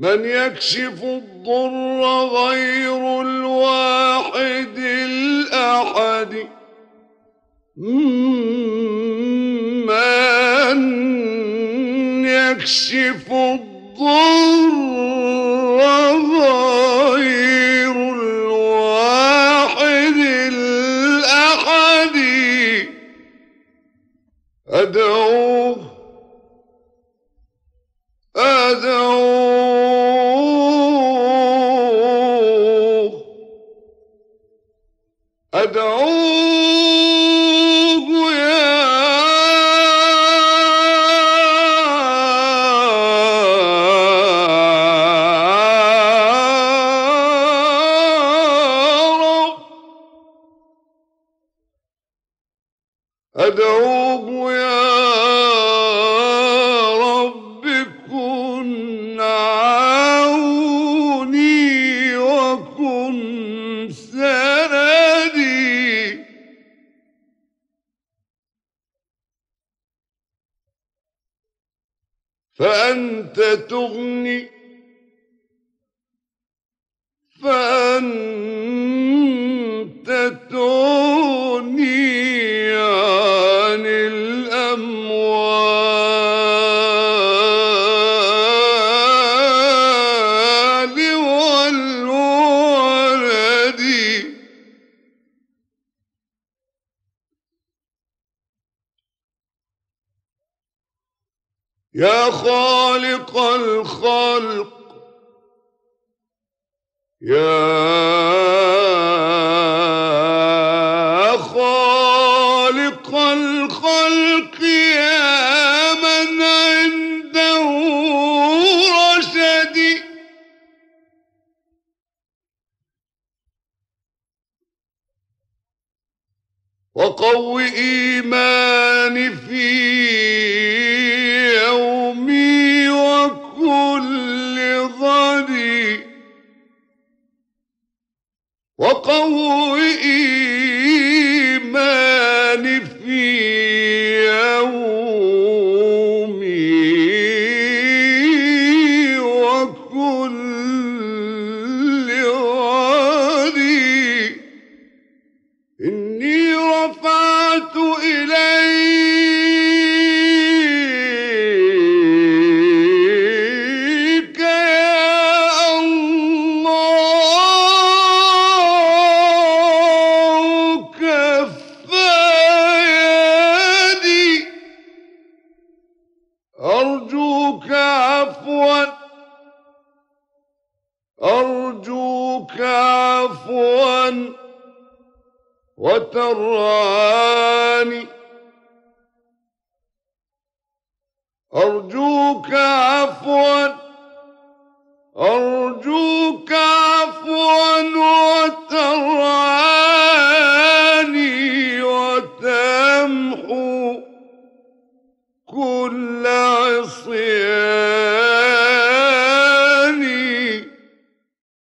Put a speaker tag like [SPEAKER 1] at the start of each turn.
[SPEAKER 1] من يكشف الضر غير الواحد الأحد من يكشف الضر غير الواحد الأحد. أدعوه أدعوه يا رب. أدعوه يا فأنت تغني فأنت يا خالق الخلق يا خالق الخلق يا من عنده رشد. وقو إيماني في وقو عفوا وتراني. أرجوك عفوا أرجوك عفوا وتراني وتمحو كل عصيان.